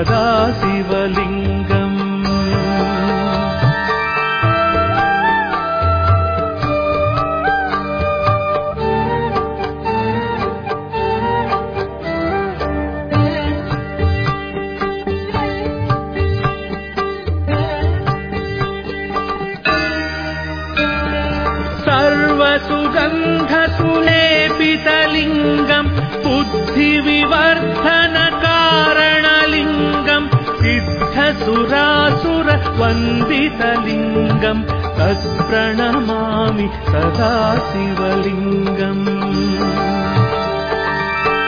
तत्प्रणमामि शिवलिङ्गम्।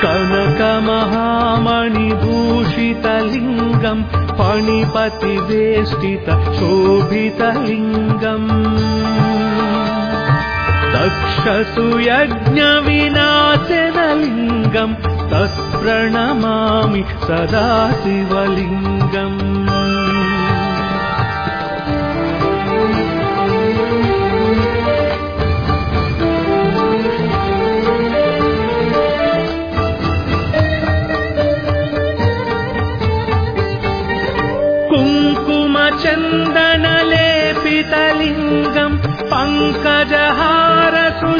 कनकमहामणिभूषितलिङ्गम् फणिपतिवेष्टित शोभितलिङ्गम्। दक्षसुयज्ञविनाशनलिङ्गम् तत्प्रणमामि सदा शिवलिङ्गम्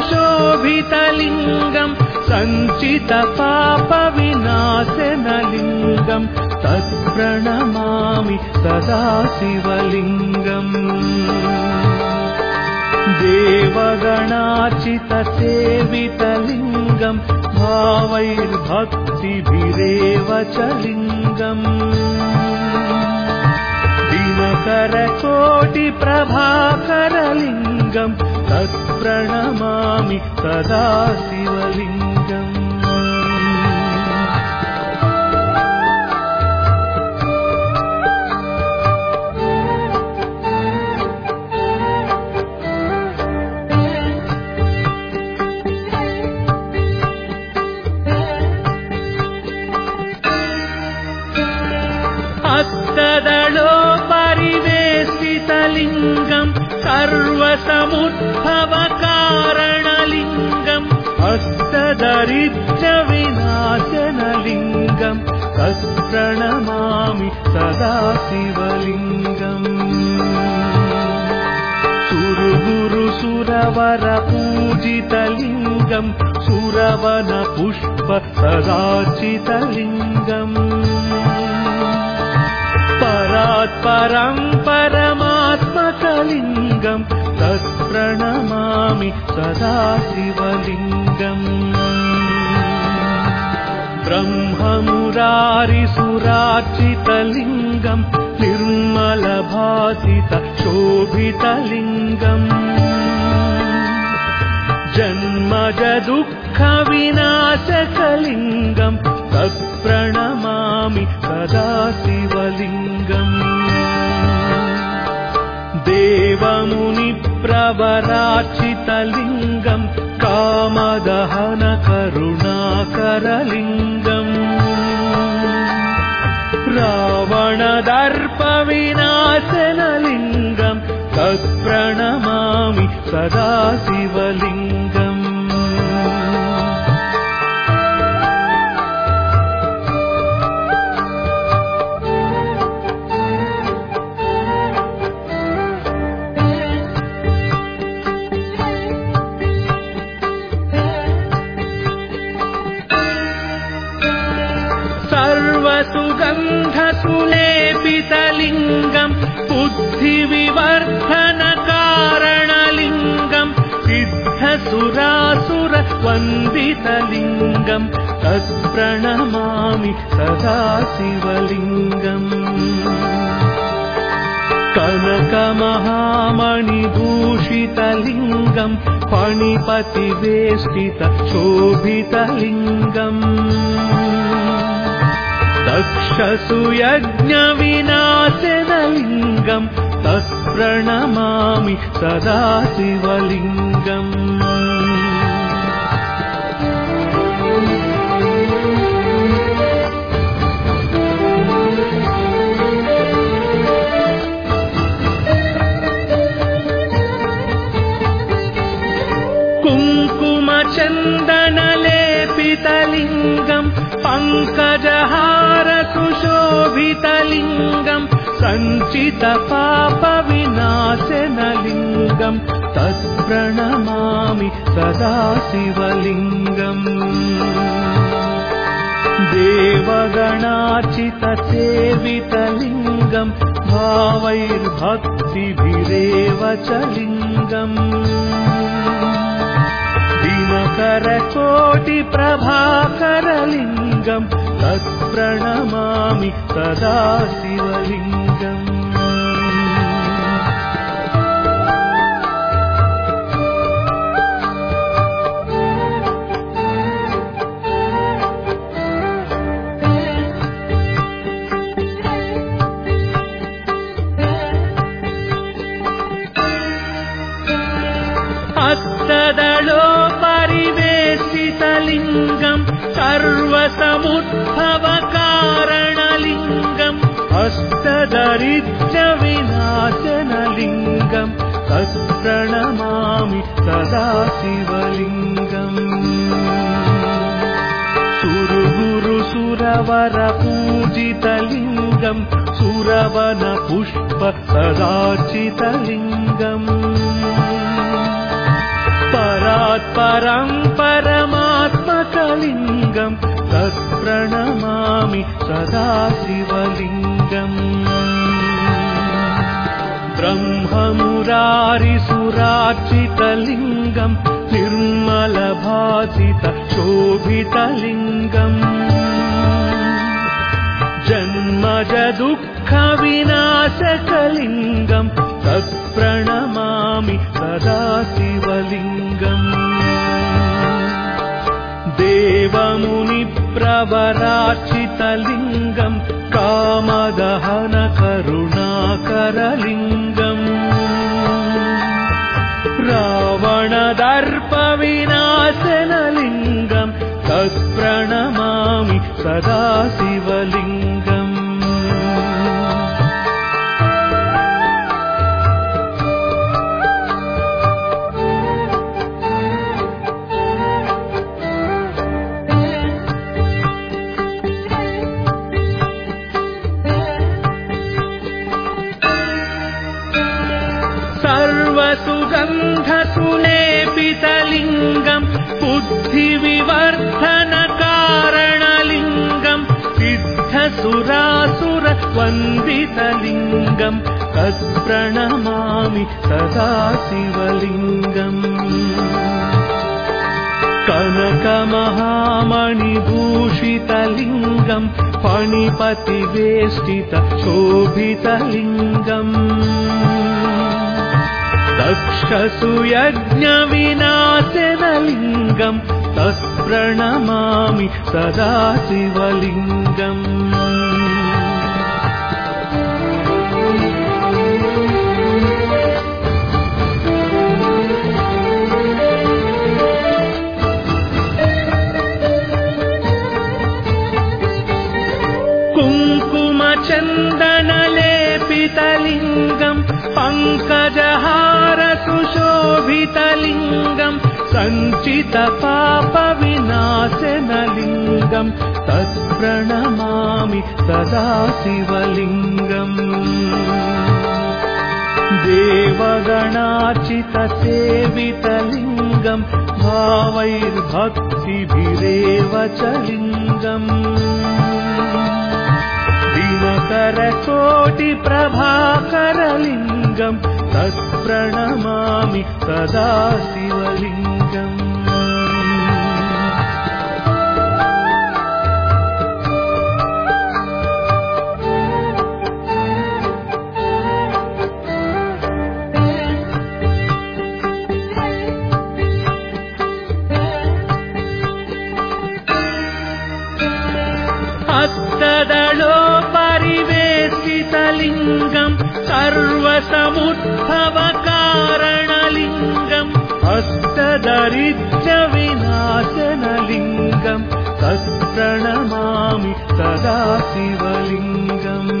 पङ्कजहारसुशोभितलिङ्गम् सञ्चितपापविनाशनलिङ्गम् तत्प्रणमामि सदा शिवलिङ्गम्। देवगणाचितसेवितलिङ्गम् भावैर्भक्तिभिरेव च लिङ्गम्। दिनकरकोटिप्रभाकरलिङ्गम् तत्प्रणमामि सदा शिवलिङ्गम् सर्वसमुद्भवकारणलिङ्गम् हस्तदरिद्रविनाशनलिङ्गम् तत्प्रणमामि सदा शिवलिङ्गम् सुरगुरुसुरवरपूजितलिङ्गम् सुरवनपुष्प सदाचितलिङ्गम् परात्परम् परमात्मकलिङ्गम् तत्प्रणमामि सदा शिवलिङ्गम्। ब्रह्ममुरारिसुरार्चितलिङ्गम् निर्मलभासित शोभितलिङ्गम् जन्मज दुःखविनाशकलिङ्गम् तत्प्रणमामि सदा शिवलिङ्गम् देवमुनिप्रवराचितलिङ्गम् कामदहन करुणाकरलिङ्गम् रावणदर्पविनाशनलिङ्गम् तत्प्रणमामि सदा शिवलिङ्गम् सिद्धसुरासुरवन्दितलिङ्गम् तत्प्रणमामि सदा शिवलिङ्गम्। कनकमहामणिभूषितलिङ्गम् फणिपतिवेष्टित शोभितलिङ्गम्। दक्षसुयज्ञविनाशनलिङ्गम् तत्प्रणमामि सदा शिवलिङ्गम् कुङ्कुमचन्दनलेपितलिङ्गम् पङ्कजहारसुशोभितलिङ्गम् सञ्चितपापविनाशनलिङ्गम् तत्प्रणमामि सदा शिवलिङ्गम् देवगणार्चितसेवितलिङ्गम् भावैर्भक्तिभिरेव च लिङ्गम् दिनकरकोटिप्रभाकरलिङ्गम् तत्प्रणमामि सदा शिवलिङ्गम् हस्तदलोपरिवेशितलिङ्गम् सर्वसमुद्भवकारणलिङ्गम् हस्तदरिद्रविनाशनलिङ्गम् तत्प्रणमामि सदा शिवलिङ्गम् सुरगुरुसुरवरपूजितलिङ्गम् सुरवनपुष्प सदाचितलिङ्गम् परात्परम् परमात्मकलिङ्गम् तत्प्रणमामि सदा शिवलिङ्गम् ब्रह्ममुरारिसुरार्चितलिङ्गम् निर्मलभासित शोभितलिङ्गम् जन्मज दुःखविनाशकलिङ्गम् देवमुनिप्रवरार्चितलिङ्गम् तत्प्रणमामि सदा शिवलिङ्गम्। कनकमहामणिभूषितलिङ्गम् फणिपतिवेष्टित शोभितलिङ्गम् दक्षसुयज्ञविनाशनलिङ्गम् तत्प्रणमामि सदा शिवलिङ्गम् पङ्कजहारसुशोभितलिङ्गम् सञ्चितपापविनाशनलिङ्गम् तत्प्रणमामि सदा शिवलिङ्गम्। देवगणार्चितसेवितलिङ्गम् भावैर्भक्तिभिरेव च लिङ्गम्। दिनकरकोटिप्रभाकरलिङ्गम् तत्प्रणमामि सदा शिवलिङ्गम् सर्वसमुद्भवकारणलिङ्गम् अष्टदरिद्रविनाशनलिङ्गम् तत्प्रणमामि सदा शिवलिङ्गम्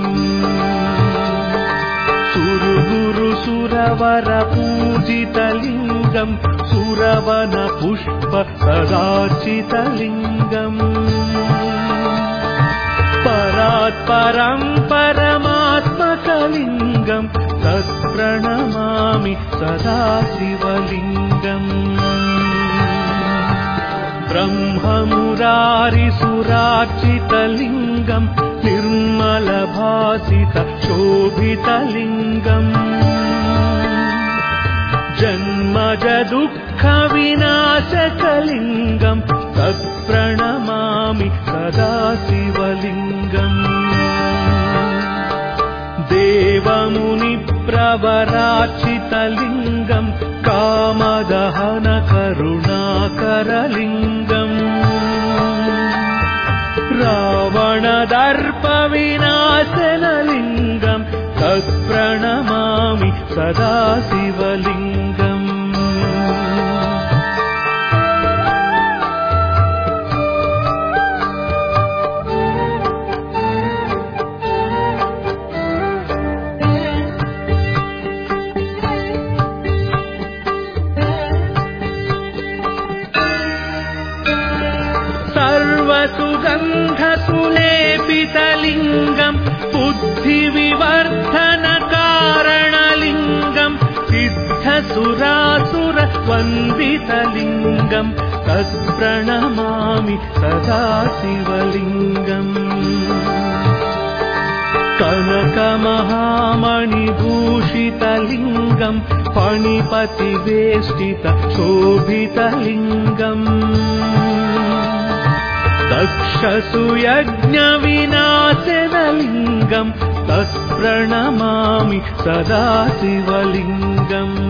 सुरगुरु सुरवर पूजितलिङ्गम् सुरवन पुष्प सदाचितलिङ्गम् परात् परम् परमात्मकलिङ्गम् तत्प्रणमामि सदा शिवलिङ्गम्। ब्रह्ममुरारिसुरार्चितलिङ्गम् निर्मलभासित शोभितलिङ्गम् जन्मज दुःखविनाशकलिङ्गम् तत्प्रणमामि सदा शिवलिङ्गम् देवमुनिप्रवराचितलिङ्गम् कामदहन करुणाकरलिङ्गम्। रावणदर्पविनाशनलिङ्गम् तत्प्रणमामि सदा शिवलिङ्गम् सिद्धसुरासुरवन्दितलिङ्गम् तत्प्रणमामि सदा शिवलिङ्गम्। कनकमहामणिभूषितलिङ्गम् फणिपतिवेष्टित शोभितलिङ्गम्। दक्षसुयज्ञविनाशनलिङ्गम् तत्प्रणमामि सदा शिवलिङ्गम्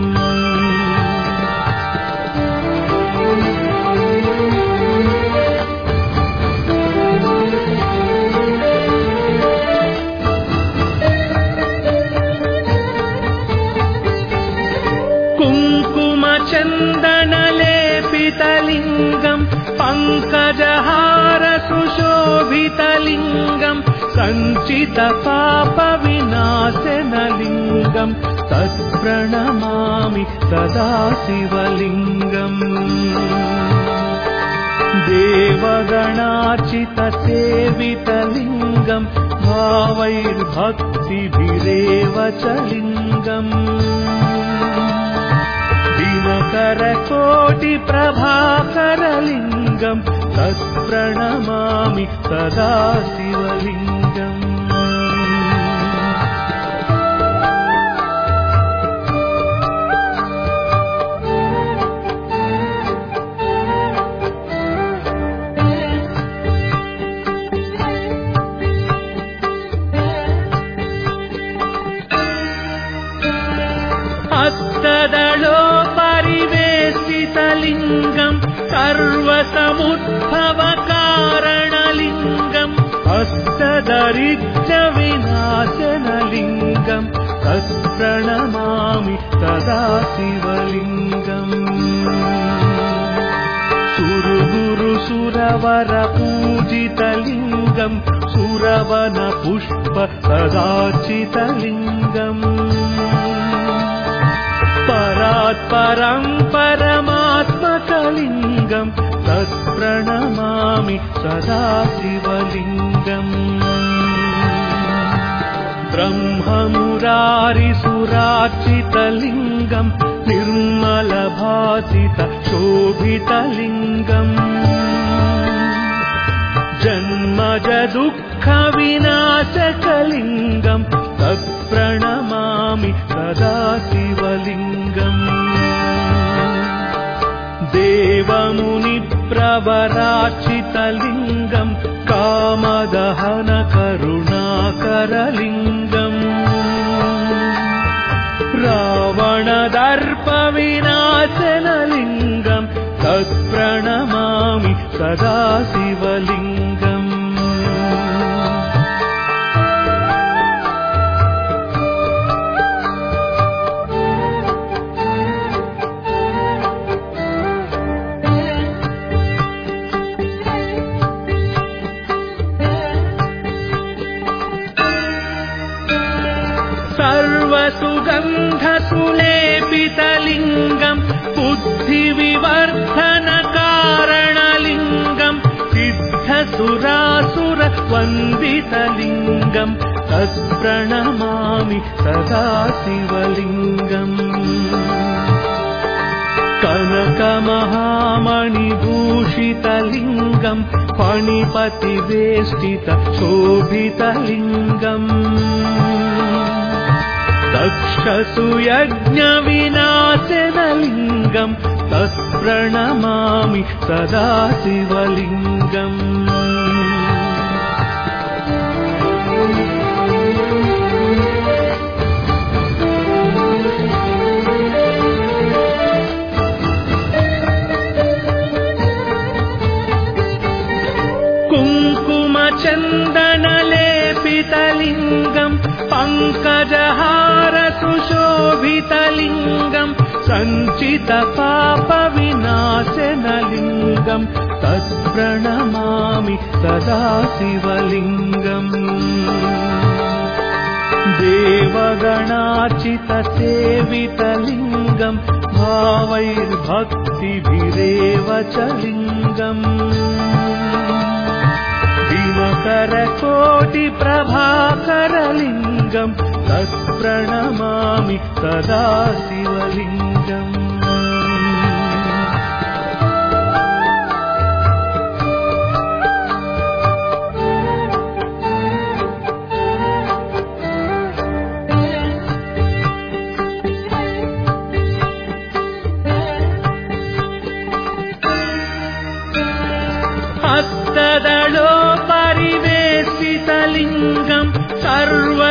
सञ्चितपापविनाशनलिङ्गम् तत्प्रणमामि सदा शिवलिङ्गम्। देवगणाचितसेवितलिङ्गम् भावैर्भक्तिभिरेव च लिङ्गम्। दिनकरकोटिप्रभाकरलिङ्गम् तत्प्रणमामि सदा शिवलिङ्गम् सर्वसमुद्भवकारणलिङ्गम् हस्तदरिद्रविनाशनलिङ्गम् तत्प्रणमामि सदा शिवलिङ्गम्। सुरगुरु सुरवर पूजितलिङ्गम् सुरवन पुष्प सदाचितलिङ्गम् परात् परम् परमात्मकलिङ्गम् तत्प्रणमामि सदा शिवलिङ्गम्। ब्रह्ममुरारिसुरार्चितलिङ्गम् निर्मलभासित शोभितलिङ्गम्। जन्मज दुःखविनाशकलिङ्गम् तत्प्रणमामि सदा शिवलिङ्गम् देवमुनिप्रवराचितलिङ्गम् कामदहन करुणाकरलिङ्गम्। रावणदर्पविनाशनलिङ्गम् तत्प्रणमामि सदा शिवलिङ्गम् फणिपतिवेष्टित शोभितलिङ्गम्। दक्षसुयज्ञविनाशनलिङ्गम् तत्प्रणमामि सदा शिवलिङ्गम् पङ्कजहार सुशोभितलिङ्गम् सञ्चितपापविनाशनलिङ्गम् तत्प्रणमामि सदा शिवलिङ्गम् देवगणाचितसेवितलिङ्गम् भावैर्भक्तिभिरेव च लिङ्गम् दिवकरकोटिप्रभाकरलिङ्गम् तत्प्रणमामि सदा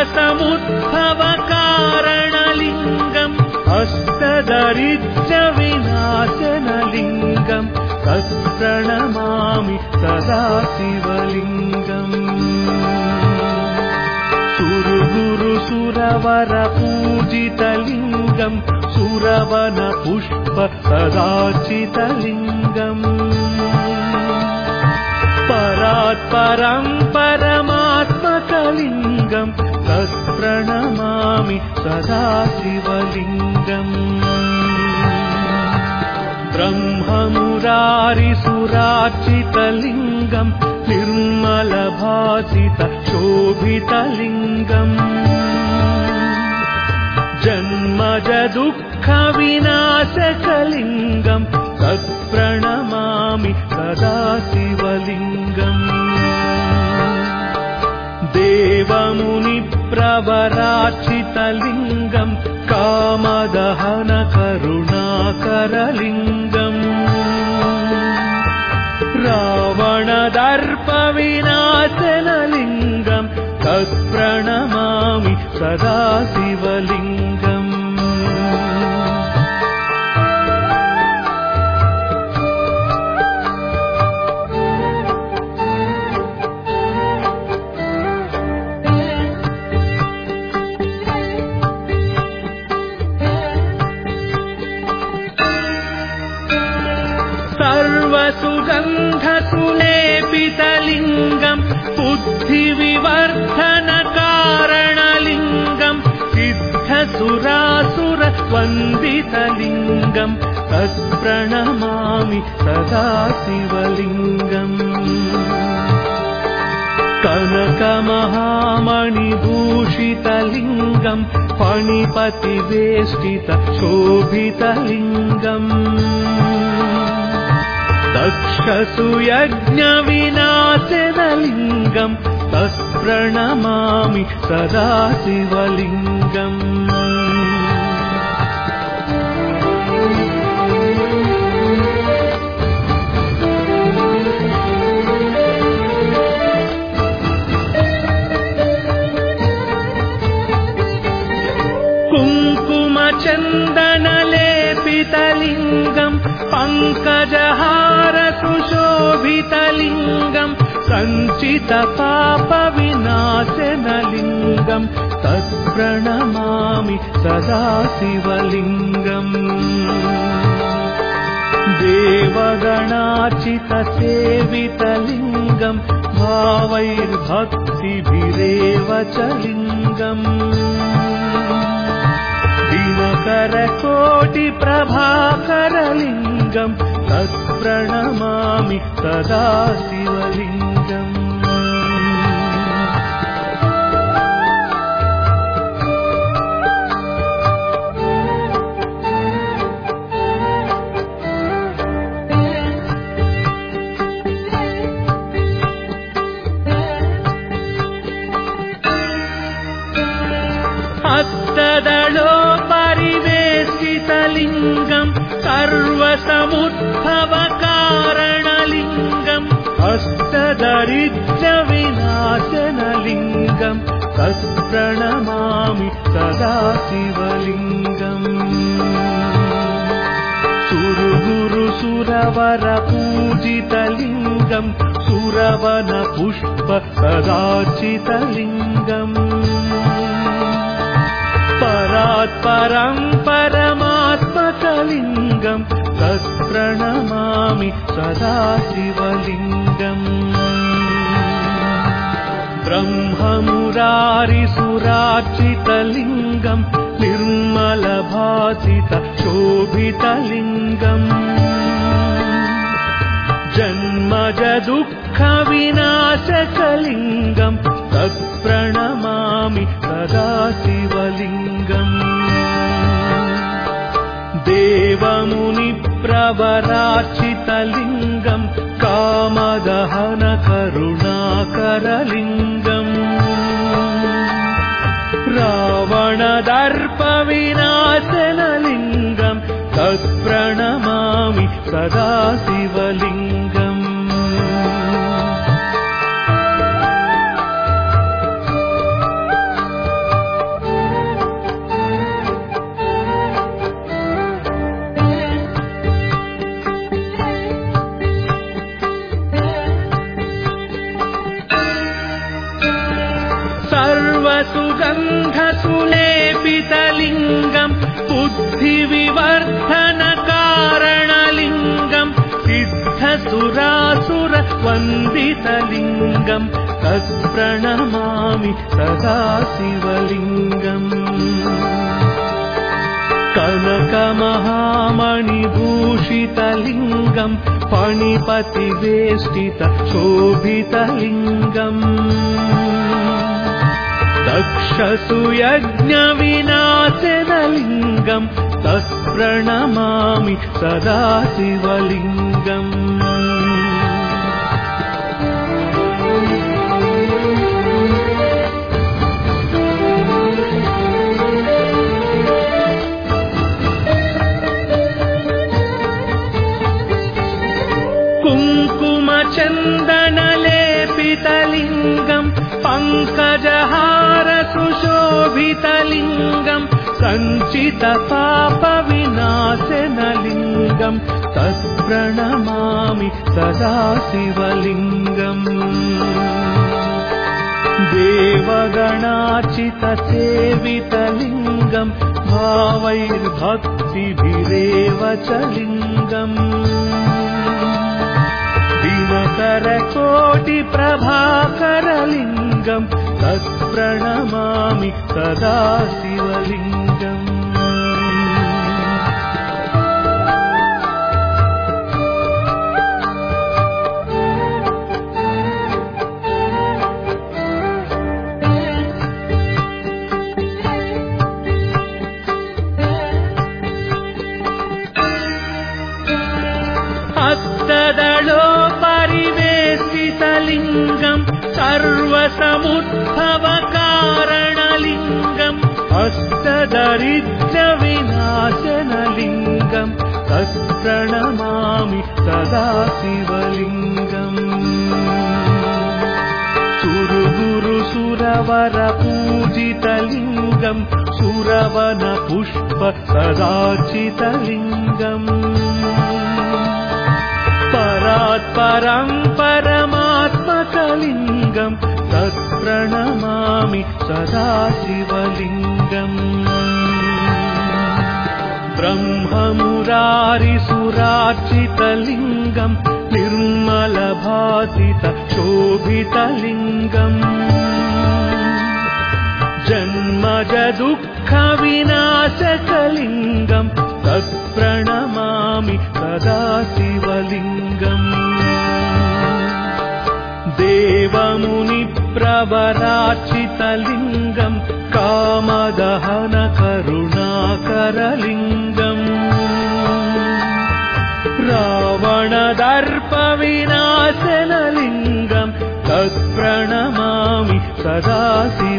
सर्वसमुद्भवकारणलिङ्गम् हस्तदरिद्रविनाशनलिङ्गम् तत्प्रणमामि सदा शिवलिङ्गम्। सुरगुरुसुरवरपूजितलिङ्गम् सुरवनपुष्प सदाचितलिङ्गम् परात्परम् परमात्मकलिङ्गम् तत्प्रणमामि सदा शिवलिङ्गम् ब्रह्ममुरारिसुरार्चितलिङ्गम् निर्मलभासित शोभितलिङ्गम्। जन्मज दुःखविनाशकलिङ्गम् तत्प्रणमामि सदा शिवलिङ्गम् देवमुनिप्रवराचितलिङ्गम् कामदहनकरुणाकरलिङ्गम्। रावणदर्पविनाशनलिङ्गम् तत्प्रणमामि सदा सर्वसुगन्धसुलेपितलिङ्गम् बुद्धिविवर्धनकारणलिङ्गम् सिद्धसुरासुरवन्दितलिङ्गम् तत्प्रणमामि सदा शिवलिङ्गम् कनकमहामणिभूषितलिङ्गम् फणिपतिवेष्टित शोभितलिङ्गम् दक्षसुयज्ञविनाशनलिङ्गम् तत्प्रणमामि सदा शिवलिङ्गम् सुशोभितलिङ्गम् सञ्चितपापविनाशनलिङ्गम् तत्प्रणमामि सदा शिवलिङ्गम् देवगणाचितसेवितलिङ्गम् भावैर्भक्तिभिरेव च लिङ्गम्। दिवकरकोटिप्रभाकरलिङ्गम् शङ्करलिङ्गम् तत्प्रणमामि सदा सर्वसमुद्भवकारणलिङ्गम् हस्तदरिद्रविनाशनलिङ्गम् तत्प्रणमामि सदा शिवलिङ्गम्। सुरगुरु सुरवर पूजितलिङ्गम् सुरवन पुष्प कदाचितलिङ्गम् परात् परम् परमात्मकलिङ्गम् तत्प्रणमामि सदा शिवलिङ्गम् ब्रह्ममुरारिसुरार्चितलिङ्गम् निर्मलभासित शोभितलिङ्गम् जन्मज दुःखविनाशकलिङ्गम् तत्प्रणमामि सदा शिवलिङ्गम् देवमुनिप्रवरार्चितलिङ्गम् कामदहन करुणाकरलिङ्गम्। रावणदर्पविनाशनलिङ्गम् तत्प्रणमामि सदा शिवलिङ्गम् सिद्धसुरासुरवन्दितलिङ्गम् तत्प्रणमामि सदा शिवलिङ्गम्। कनकमहामणिभूषितलिङ्गम् फणिपतिवेष्टित शोभितलिङ्गम्। दक्षसुयज्ञविनाशनलिङ्गम् तत्प्रणमामि सदा शिवलिङ्गम् सुशोभितलिङ्गम् सञ्चितपापविनाशनलिङ्गम् तत्प्रणमामि सदा शिवलिङ्गम् देवगणाचितसेवितलिङ्गम् भावैर्भक्तिभिरेव च लिङ्गम्। दिनकरकोटिप्रभाकरलिङ्गम् तत्प्रणमामि सदा शिवलिङ्गम्। हस्तदलो परिवेशितलिङ्गम् सर्वसमुद्भवकारणलिङ्गम् हस्तदरिद्रविनाशनलिङ्गम् तत्प्रणमामि सदा शिवलिङ्गम्। सुरगुरु सुरवर पूजितलिङ्गम् सुरवन पुष्प कदाचितलिङ्गम् परात् परम् परमात्मकलिङ्गम् तत्प्रणमामि सदा शिवलिङ्गम् ब्रह्ममुरारिसुरार्चितलिङ्गम् निर्मलभासित शोभितलिङ्गम् जन्मजदुःखविनाशकलिङ्गम् तत्प्रणमामि सदा शिवलिङ्गम् देवमुनिप्रवराचितलिङ्गम् कामदहनकरुणाकरलिङ्गम् राशि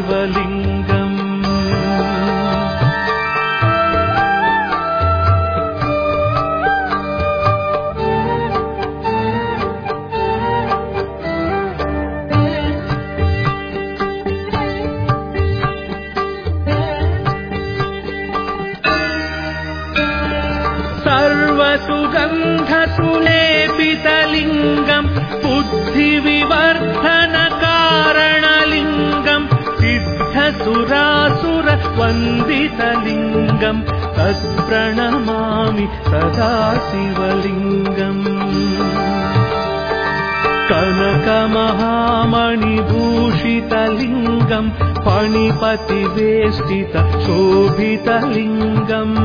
सिद्धसुरासुरवन्दितलिङ्गम् तत्प्रणमामि सदा शिवलिङ्गम्। कनकमहामणिभूषितलिङ्गम् फणिपतिवेष्टित शोभितलिङ्गम्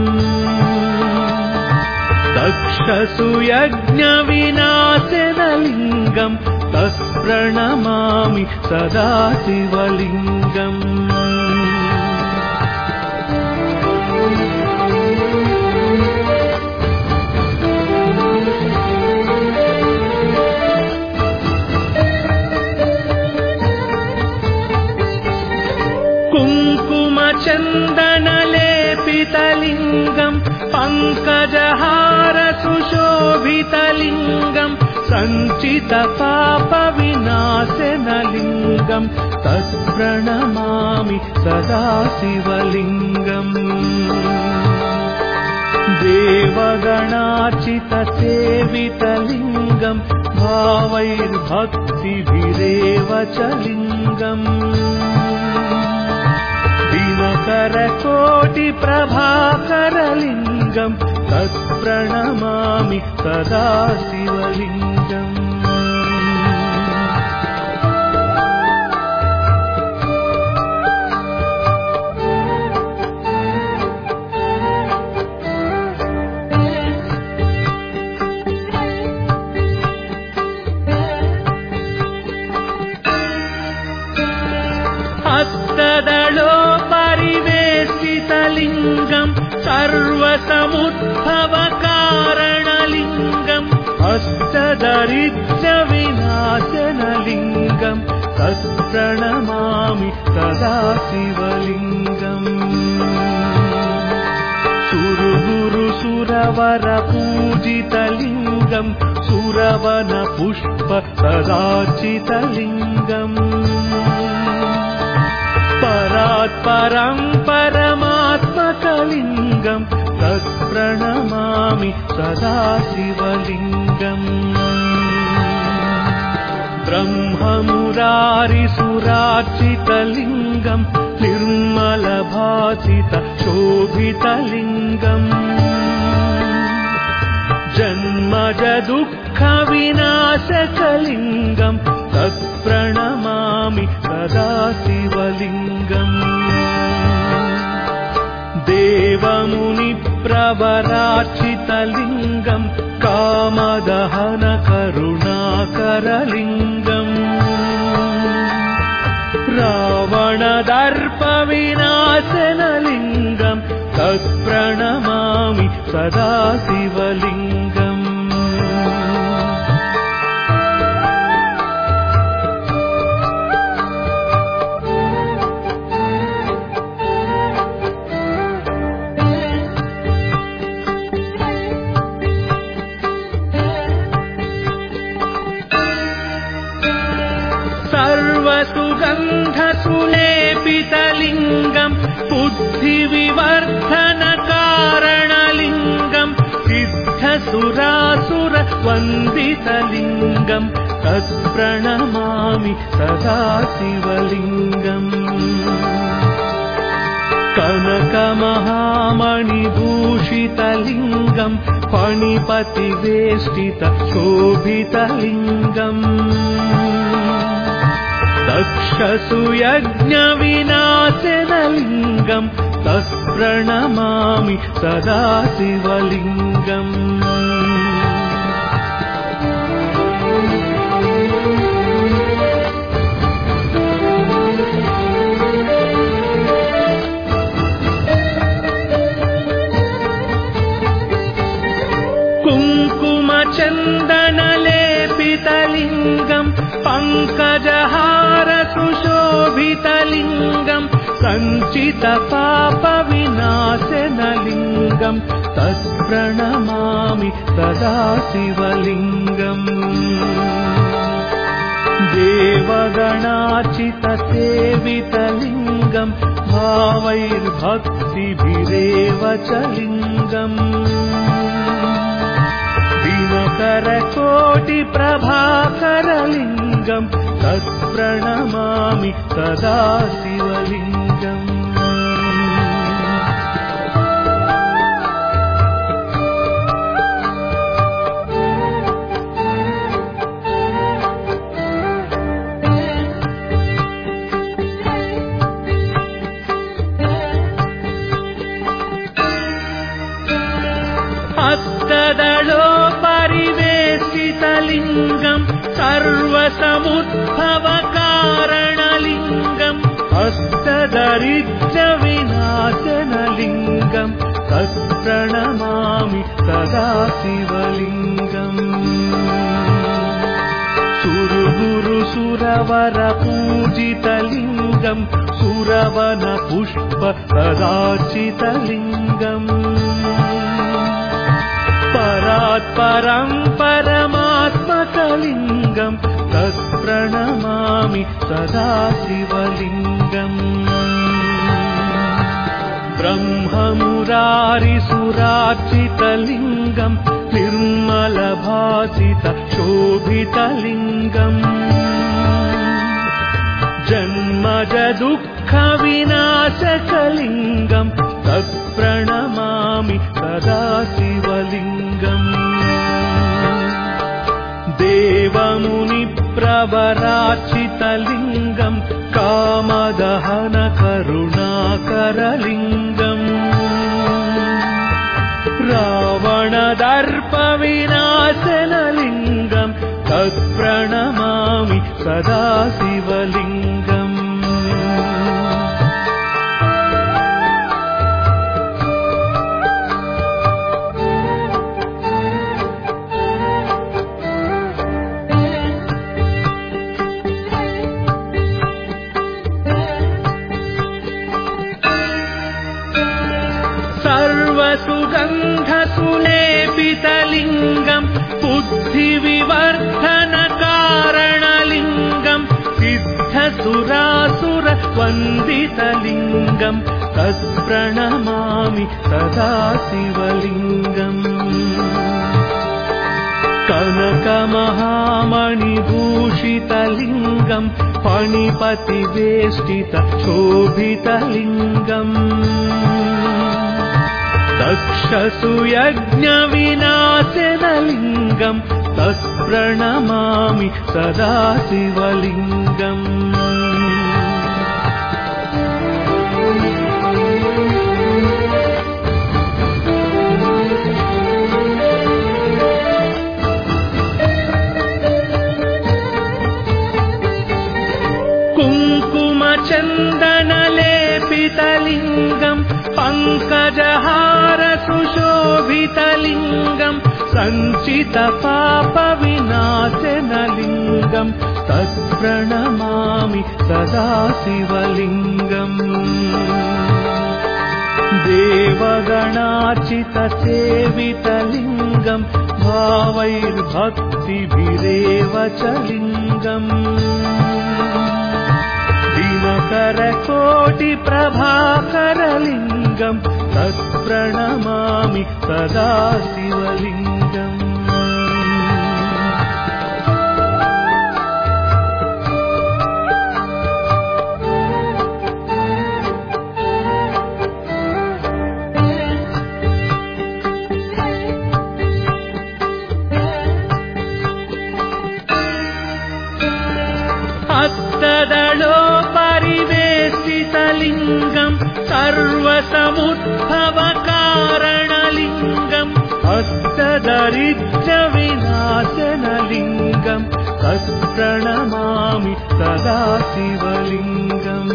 दक्षसुयज्ञविनाशनलिङ्गम् तत्प्रणमामि सदा शिवलिङ्गम् कुङ्कुमचन्दनलेपितलिङ्गम् पङ्कजहारसुशोभितलिङ्गम् सञ्चितपापविनाशनलिङ्गम् तत्प्रणमामि सदा शिवलिङ्गम् देवगणार्चितसेवितलिङ्गम् भावैर्भक्तिभिरेव च लिङ्गम् दिनकरकोटिप्रभाकरलिङ्गम् तत्प्रणमामि सदा शिवलिङ्गम् हस्तदरिद्रविनाशनलिङ्गम् तत्प्रणमामि सदा शिवलिङ्गम्। सुरगुरुसुरवरपूजितलिङ्गम् सुरवनपुष्प सदाचितलिङ्गम् परात्परम् परमात्मकलिङ्गम् तत्प्रणमामि सदा शिवलिङ्गम् ब्रह्ममुरारिसुरार्चितलिङ्गम् निर्मलभासित शोभितलिङ्गम्। जन्मज दुःखविनाशकलिङ्गम् तत्प्रणमामि सदा शिवलिङ्गम्। देवमुनिप्रवरार्चितलिङ्गम् कामदहन करुणाकरलिङ्गम् रावणदर्पविनाशनलिङ्गम् तत्प्रणमामि सदा शिवलिङ्गम् सिद्धसुरासुरवन्दितलिङ्गम् तत्प्रणमामि सदा शिवलिङ्गम्। कनकमहामणिभूषितलिङ्गम् फणिपतिवेष्टित शोभितलिङ्गम् दक्षसुयज्ञविनाशनलिङ्गम् तत्प्रणमामि सदा शिवलिङ्गम् पङ्कजहार सुशोभितलिङ्गम् सञ्चितपापविनाशनलिङ्गम् तत्प्रणमामि सदा शिवलिङ्गम्। देवगणाचितसेवितलिङ्गम् भावैर्भक्तिभिरेव च लिङ्गम्। दिनकरकोटिप्रभाकरलिङ्गम् तत्प्रणमामि सदा शिवलिङ्गम् सर्वसमुद्भवकारणलिङ्गम् हस्तदरिद्रविनाशनलिङ्गम् तत्प्रणमामि सदा शिवलिङ्गम्। सुरगुरुसुरवर पूजितलिङ्गम् सुरवन पुष्प कदाचितलिङ्गम् परात्परम् परमात्मकलिङ्गम् तत्प्रणमामि सदा शिवलिङ्गम् ब्रह्ममुरारिसुरार्चितलिङ्गम् निर्मलभासित शोभितलिङ्गम् जन्मज दुःखविनाशकलिङ्गम् तत्प्रणमामि सदा शिवलिङ्गम् देवमुनिप्रवराचितलिङ्गम् कामदहन करुणाकरलिङ्गम्। रावणदर्पविनाशनलिङ्गम् तत्प्रणमामि सदा शिवलिङ्गम् सिद्धसुरासुरवन्दितलिङ्गम् तत्प्रणमामि सदा शिवलिङ्गम्। कनकमहामणिभूषितलिङ्गम् फणिपतिवेष्टित शोभितलिङ्गम्। दक्षसुयज्ञविनाशनलिङ्गम् तत्प्रणमामि सदा शिवलिङ्गम् पङ्कजहार सुशोभितलिङ्गम् सञ्चितपापविनाशनलिङ्गम् तत्प्रणमामि सदा शिवलिङ्गम् देवगणाचितसेवितलिङ्गम् भावैर्भक्तिभिरेव च लिङ्गम् दिनकरकोटिप्रभाकरलिङ्गम् तत्प्रणमामि सदा शिवलिङ्गम् परिवेशितलिङ्गम् सर्वसमुद्भवकारणलिङ्गम् हस्तदरिद्रविनाशनलिङ्गम् तत्प्रणमामि सदा शिवलिङ्गम्।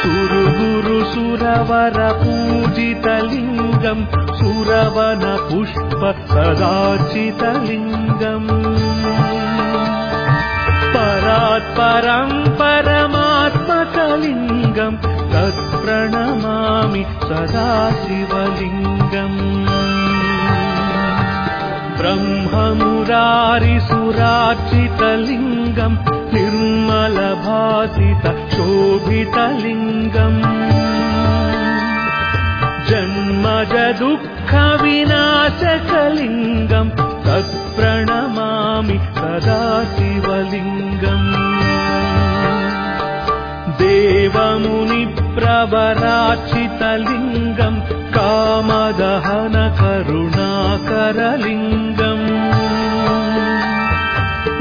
सुरगुरुसुरवर पूजितलिङ्गम् सदाशिवलिङ्गम् सुरवनपुष्प सदाचितलिङ्गम् परात्परम् परमात्मकलिङ्गम् तत्प्रणमामि सदाशिवलिङ्गम्। ब्रह्ममुरारिसुरार्चितलिङ्गम् निर्मलभासित शोभितलिङ्गम् जन्मज दुःखविनाशकलिङ्गम् तत्प्रणमामि देवमुनिप्रवराचितलिङ्गम् कामदहन करुणाकरलिङ्गम्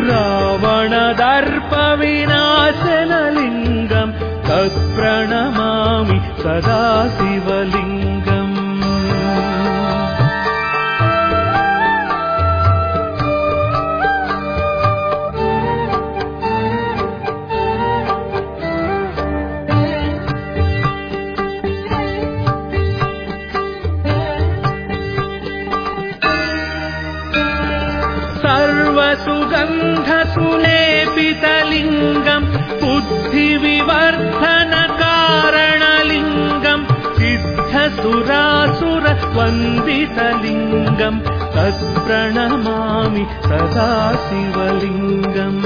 रावणदर्पविनाशनलिङ्गम् तत्प्रणमामि सदा सिद्धसुरासुरवन्दितलिङ्गम् तत्प्रणमामि सदा शिवलिङ्गम्।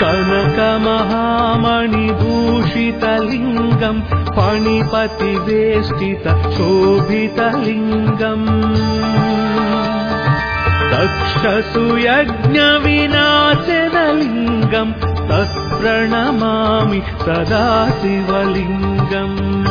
कनकमहामणिभूषितलिङ्गम् फणिपतिवेष्टित शोभितलिङ्गम्। दक्षसुयज्ञविनाशनलिङ्गम् तत्प्रणमामि सदा शिवलिङ्गम्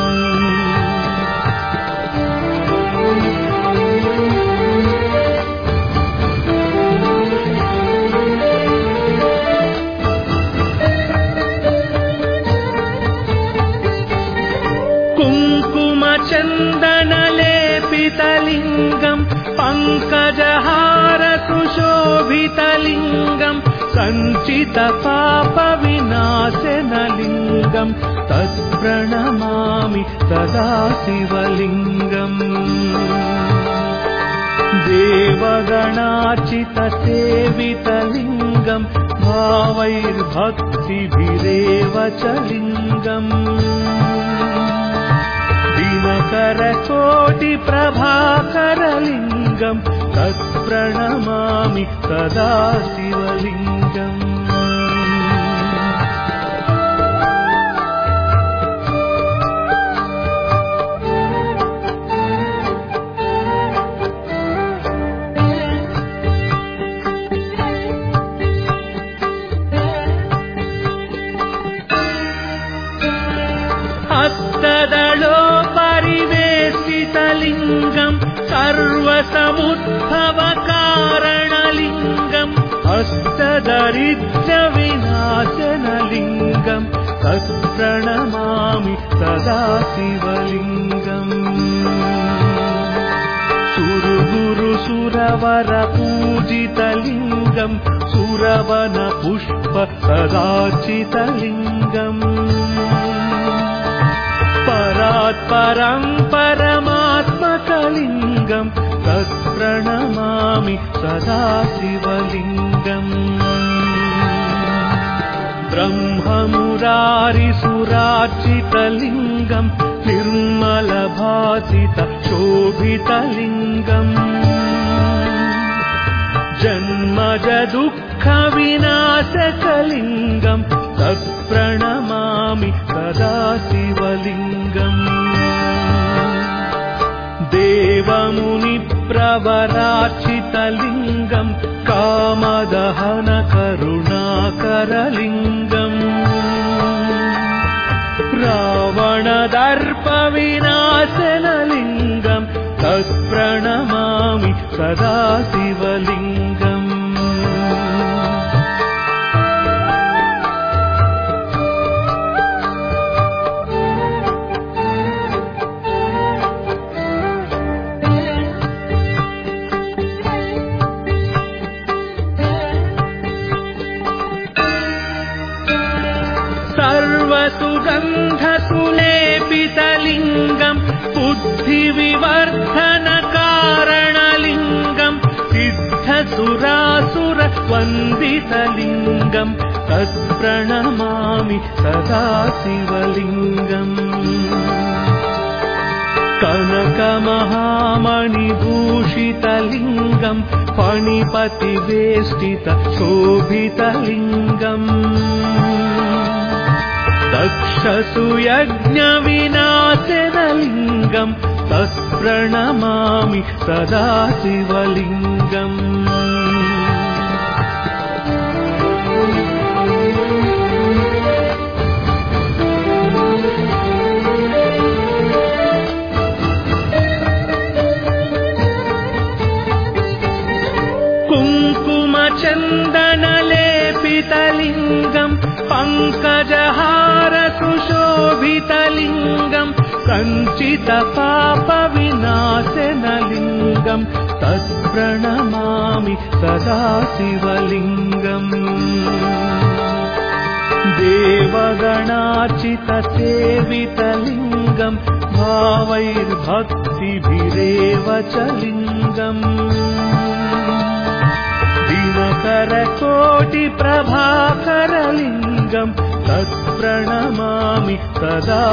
पङ्कजहारसुशोभितलिङ्गम् सञ्चितपापविनाशनलिङ्गम् तत्प्रणमामि सदा शिवलिङ्गम्। देवगणाचितसेवितलिङ्गम् भावैर्भक्तिभिरेव च लिङ्गम् दिनकरकोटिप्रभाकरलिङ्गम् तत्प्रणमामि सदा शिवलिङ्गम् सर्वसमुद्भवकारणलिङ्गम् हस्तदरिद्रविनाशनलिङ्गम् तत्प्रणमामि सदा शिवलिङ्गम्। सुरगुरुसुरवरपूजितलिङ्गम् सुरवनपुष्प सदाचितलिङ्गम् परात्परम् परमात्मकलिङ्गम् तत्प्रणमामि सदा शिवलिङ्गम् ब्रह्ममुरारिसुरार्चितलिङ्गम् निर्मलभासित शोभितलिङ्गम् जन्मज दुःखविनाशकलिङ्गम् तत्प्रणमामि सदा शिवलिङ्गम् देवमुनिप्रवराचितलिङ्गम् कामदहन करुणाकरलिङ्गम् सिद्धसुरासुरवन्दितलिङ्गम् तत्प्रणमामि सदा शिवलिङ्गम्। कनकमहामणिभूषितलिङ्गम् फणिपतिवेष्टित शोभितलिङ्गम्। दक्षसुयज्ञविनाशनलिङ्गम् तत्प्रणमामि सदा शिवलिङ्गम् कञ्चितपापविनाशनलिङ्गम् तत्प्रणमामि सदा शिवलिङ्गम्। देवगणाचितसेवितलिङ्गम् भावैर्भक्तिभिरेव च लिङ्गम्। दिनकरकोटिप्रभाकरलिङ्गम् तत्प्रणमामि सदा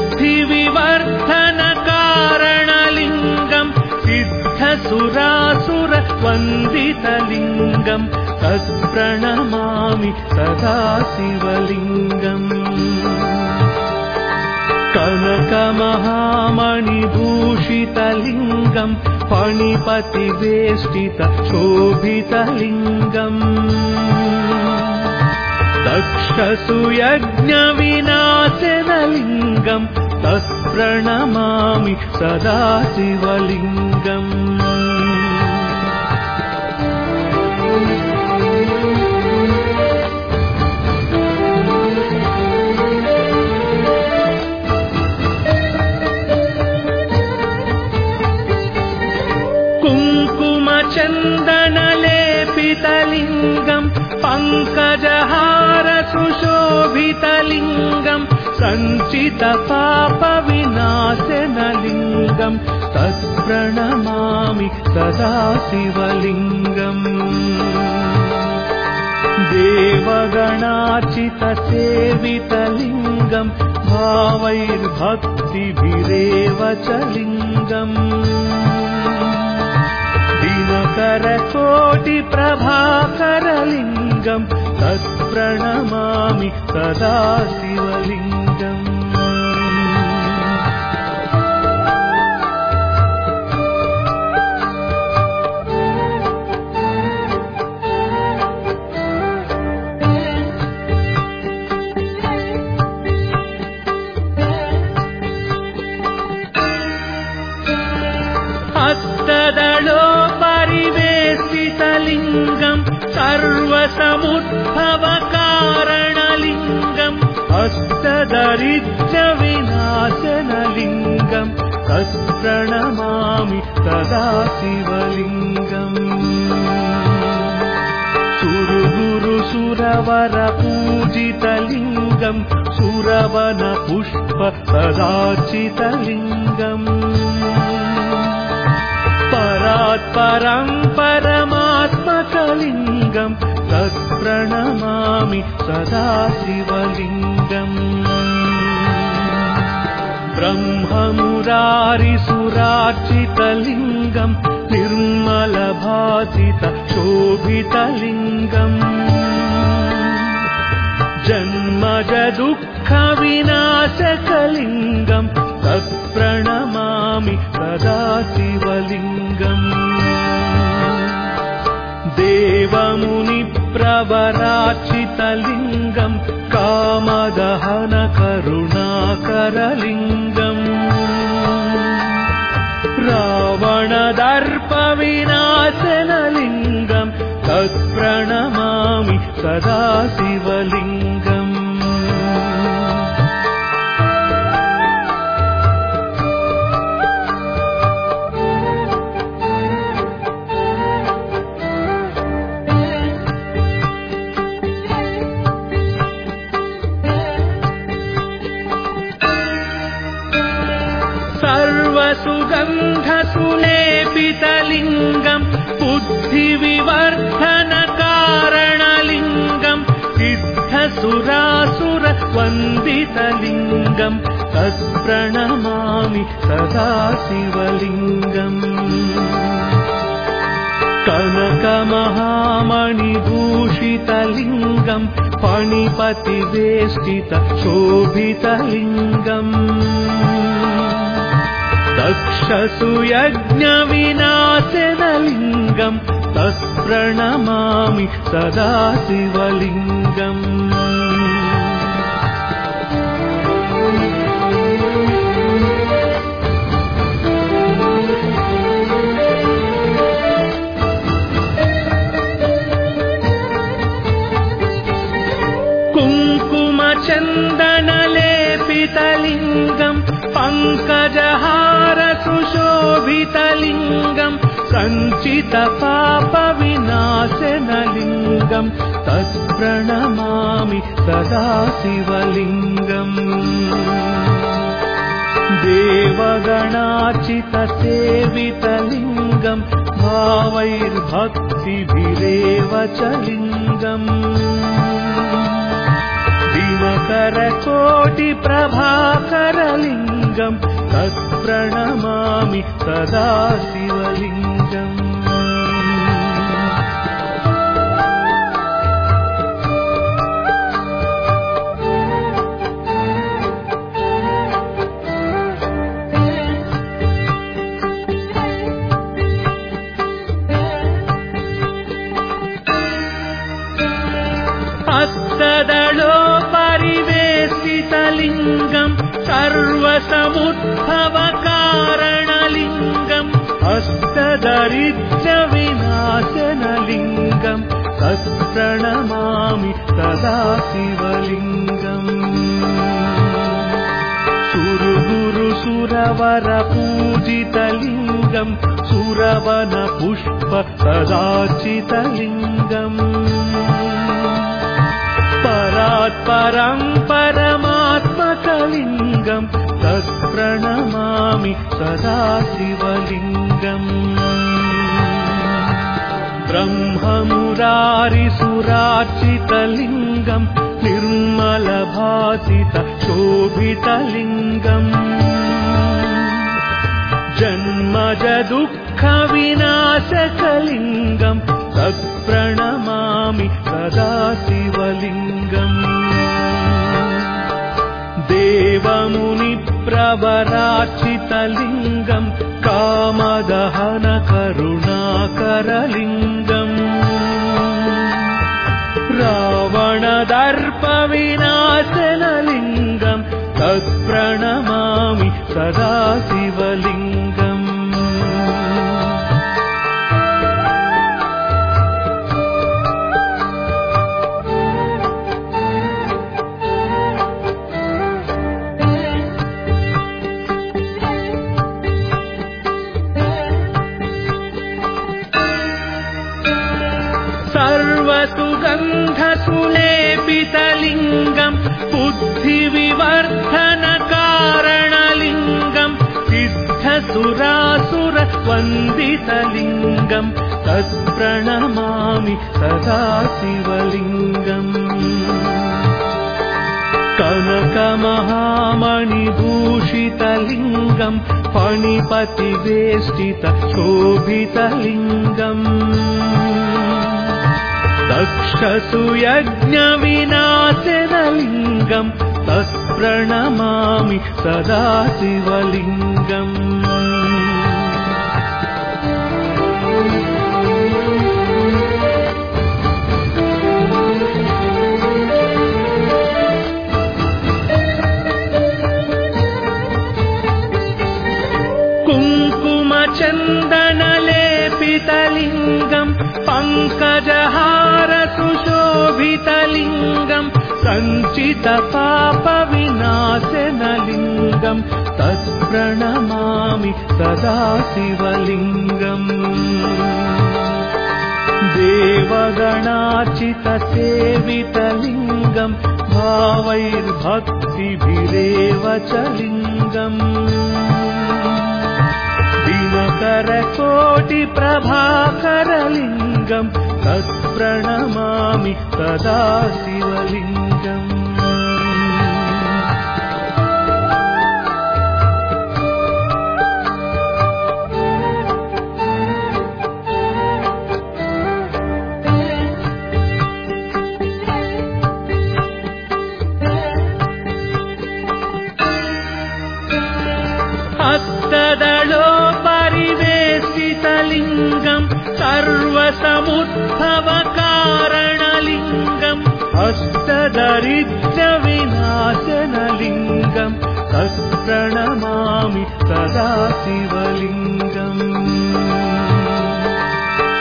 बुद्धिविवर्धनकारणलिङ्गम् सिद्धसुरासुरवन्दितलिङ्गम् तत्प्रणमामि सदा शिवलिङ्गम्। कनकमहामणिभूषितलिङ्गम् फणिपतिवेष्टित शोभितलिङ्गम् दक्षसुयज्ञविनाशनलिङ्गम् तत्प्रणमामि सदा शिवलिङ्गम्। कुङ्कुमचन्दनलेपितलिङ्गम् पङ्कजहारसुशोभितलिङ्गम् सञ्चितपापविनाशनलिङ्गम् तत्प्रणमामि सदा शिवलिङ्गम्। देवगणाचितसेवितलिङ्गम् भावैर्भक्तिभिरेव च लिङ्गम्। दिनकरकोटिप्रभाकरलिङ्गम् तत्प्रणमामि सदा शिवलिङ्गम् सर्वसमुद्भवकारणलिङ्गम् हस्तदरिद्रविनाशनलिङ्गम् तत्प्रणमामि सदा शिवलिङ्गम्। सुरगुरु सुरवर पूजितलिङ्गम् सुरवन पुष्प सदाचितलिङ्गम् परात्परम् परमात्मकलिङ्गम् तत्प्रणमामि सदा शिवलिङ्गम्। ब्रह्ममुरारिसुरार्चितलिङ्गम् निर्मलभासित शोभितलिङ्गम् जन्मज दुःखविनाशकलिङ्गम् तत्प्रणमामि सदा शिवलिङ्गम् देवमुनिप्रवराचितलिङ्गम् कामदहन करुणाकरलिङ्गम् रावणदर्पविनाशनलिङ्गम् तत्प्रणमामि सदा शिवलिङ्गम् सिद्धसुरासुरवन्दितलिङ्गम् तत्प्रणमामि सदा शिवलिङ्गम्। कनकमहामणिभूषितलिङ्गम् पणिपतिवेष्टित शोभितलिङ्गम् दक्षसुयज्ञविनाशनलिङ्गम् तत्प्रणमामि सदा शिवलिङ्गम् कुङ्कुमचन्दनलेपितलिङ्गम् पङ्कजहारसुशोभितलिङ्गम् सञ्चितपापविनाशनलिङ्गम् तत्प्रणमामि सदा शिवलिङ्गम् देवगणाचितसेवितलिङ्गम् भावैर्भक्तिभिरेव च लिङ्गम् दिनकरकोटिप्रभाकरलिङ्गम् तत्प्रणमामि सदा शिवलिङ्गम् परिवेशितलिङ्गम् सर्वसमुद्भवकारणलिङ्गम् हस्तदरिद्रविनाशनलिङ्गम् तत्प्रणमामि सदा शिवलिङ्गम् सुरगुरु सुरवर पूजितलिङ्गम् सुरवन पुष्प सदाचितलिङ्गम् परमात्मकलिङ्गम् तत्प्रणमामि सदा शिवलिङ्गम् ब्रह्ममुरारिसुरार्चितलिङ्गम् निर्मलभासित शोभितलिङ्गम् जन्मज दुःखविनाशकलिङ्गम् तत्प्रणमामि सदा शिवलिङ्गम् देवमुनिप्रवराचितलिङ्गम् कामदहन करुणाकरलिङ्गम्। रावणदर्पविनाशनलिङ्गम् तत्प्रणमामि सदा सिद्धसुरासुरवन्दितलिङ्गम् तत्प्रणमामि सदा शिवलिङ्गम्। कनकमहामणिभूषितलिङ्गम् फणिपतिवेष्टित शोभितलिङ्गम् दक्षसुयज्ञविनाशनलिङ्गम् तत्प्रणमामि सदा शिवलिङ्गम् कुङ्कुमचन्दनलेपितलिङ्गम् पङ्कजहारसुशोभितलिङ्गम् सञ्चितपापविनाशनलिङ्गम् तत्प्रणमामि सदा शिवलिङ्गम् देवगणाचितसेवितलिङ्गम् भावैर्भक्तिभिरेव च लिङ्गम् दिनकरकोटिप्रभाकरलिङ्गम् तत्प्रणमामि सदा सर्वसमुद्भवकारणलिङ्गम् हस्तदरिद्रविनाशनलिङ्गम् तत्प्रणमामि सदा शिवलिङ्गम्।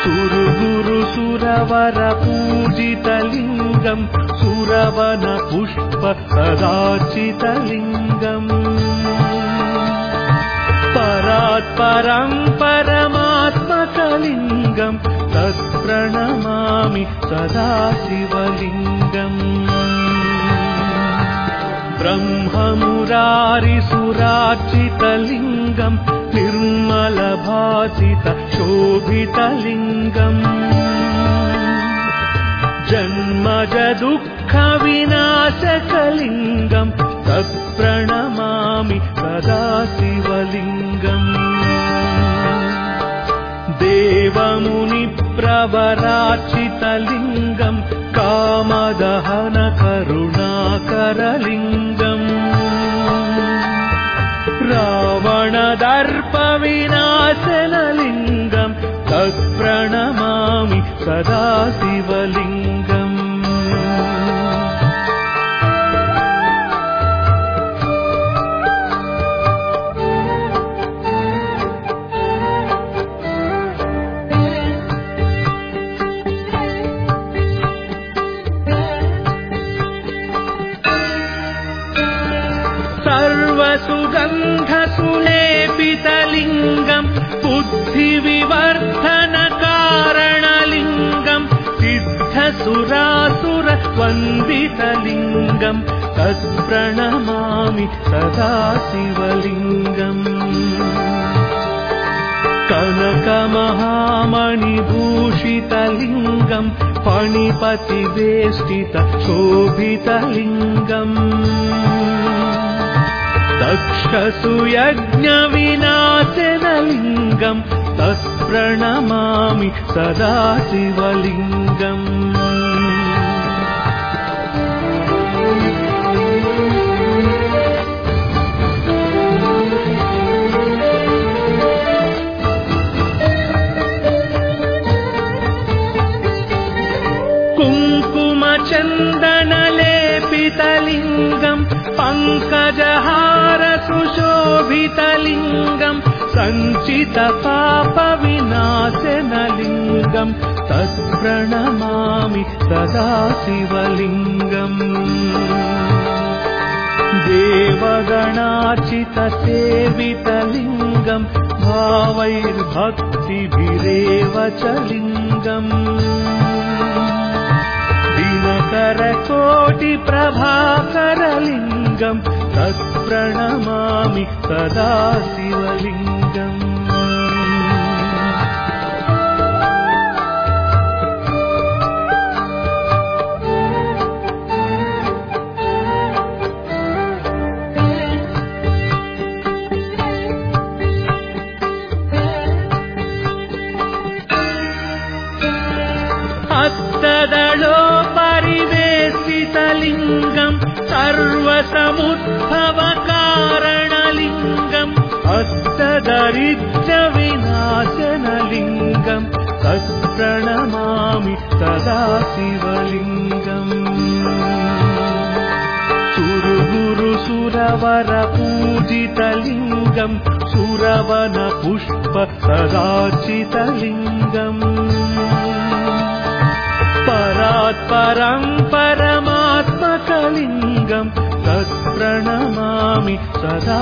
सुरगुरुसुरवरपूजितलिङ्गम् सुरवनपुष्प कदाचितलिङ्गम् तत्प्रणमामि सदा शिवलिङ्गम्। ब्रह्ममुरारिसुरार्चितलिङ्गम् निर्मलभासित शोभितलिङ्गम् जन्मज दुःखविनाशकलिङ्गम् तत्प्रणमामि सदा शिवलिङ्गम् देवमुनिप्रवराचितलिङ्गम् कामदहन करुणाकरलिङ्गम्। रावणदर्पविनाशनलिङ्गम् तत्प्रणमामि सदा शिवलिङ्गम् सिद्धसुरासुरवन्दितलिङ्गम् तत्प्रणमामि सदा शिवलिङ्गम् कनकमहामणिभूषितलिङ्गम् फणिपतिवेष्टित शोभितलिङ्गम्। दक्षसुयज्ञविनाशनलिङ्गम् तत्प्रणमामि सदा शिवलिङ्गम् तत्प्रणमामि सदा शिवलिङ्गम्। देवगणार्चितसेवितलिङ्गम् भावैर्भक्तिभिरेव च लिङ्गम्। दिनकरकोटिप्रभाकरलिङ्गम् तत्प्रणमामि सदा हस्तदरिद्रविनाशनलिङ्गम् तत्प्रणमामि सदा शिवलिङ्गम् सुरगुरुसुरवरपूजितलिङ्गम् सुरवनपुष्प सदाचितलिङ्गम् परात्परम् परमात्मकलिङ्गम् तत्प्रणमामि सदा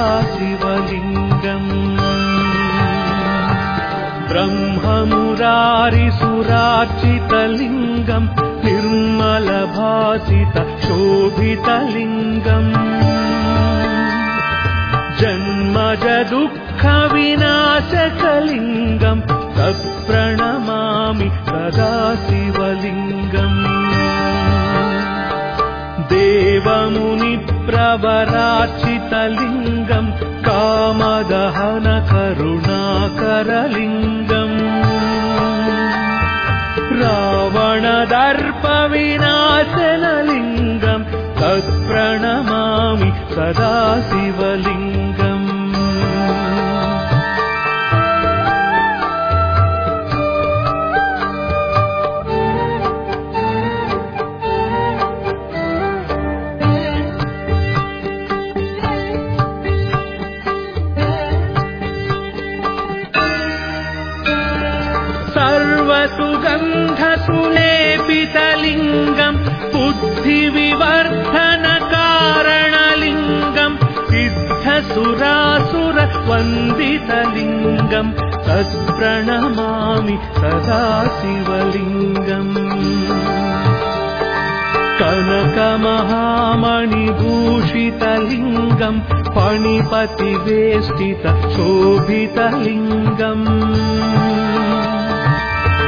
ब्रह्ममुरारिसुरार्चितलिङ्गम् निर्मलभासित शोभितलिङ्गम् जन्मज दुःखविनाशकलिङ्गम् तत्प्रणमामि सदा शिवलिङ्गम् देवमुनिप्रवरार्चितलिङ्गम् कामदहन करुणाकरलिङ्गम्। रावणदर्पविनाशनलिङ्गम् तत्प्रणमामि सदा शिवलिङ्गम् सिद्धसुरासुरवन्दितलिङ्गम् तत्प्रणमामि सदा शिवलिङ्गम्। कनकमहामणिभूषितलिङ्गम् फणिपतिवेष्टित शोभितलिङ्गम्।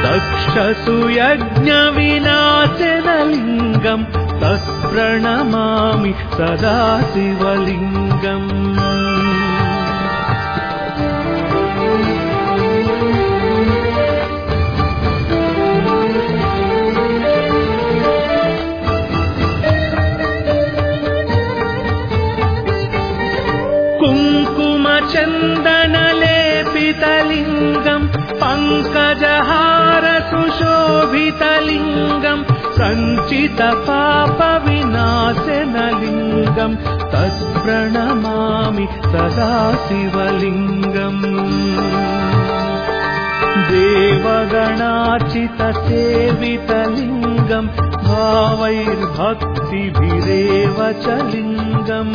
दक्षसुयज्ञविनाशनलिङ्गम् तत्प्रणमामि सदा शिवलिङ्गम् कुङ्कुमचन्दनलेपितलिङ्गम् पङ्कजहार सुशोभितलिङ्गम् सञ्चितपापविनाशनलिङ्गम् तत्प्रणमामि सदा शिवलिङ्गम् देवगणार्चितसेवितलिङ्गम् भावैर्भक्तिभिरेव च लिङ्गम्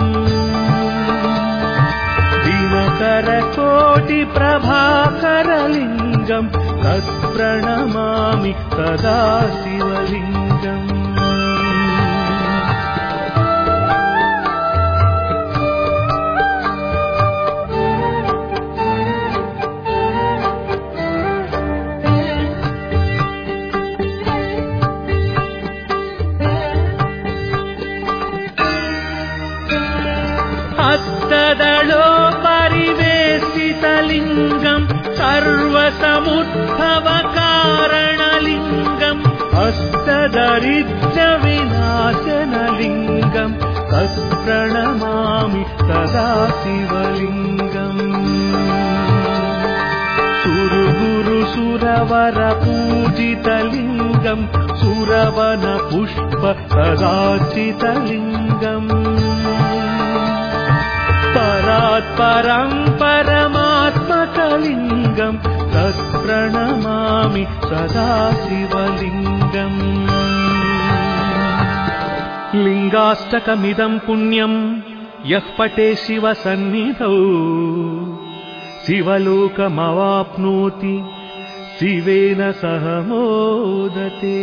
दिनकरकोटिप्रभाकरलिङ्गम् तत्प्रणमामि सदा शिवलिङ्गम् सर्वसमुद्भवकारणलिङ्गम् अष्टदरिद्रविनाशनलिङ्गम् तत्प्रणमामि सदा शिवलिङ्गम् सुरगुरु सुरवर पूजितलिङ्गम् सुरवन पुष्प सदाचितलिङ्गम् परात् परम् परमात्मकलिङ्गम् तत्प्रणमामि सदा शिवलिङ्गम्। लिङ्गाष्टकमिदम् पुण्यम् यः पटे शिवसन्निधौ। शिवलोकमवाप्नोति शिवेन सह मोदते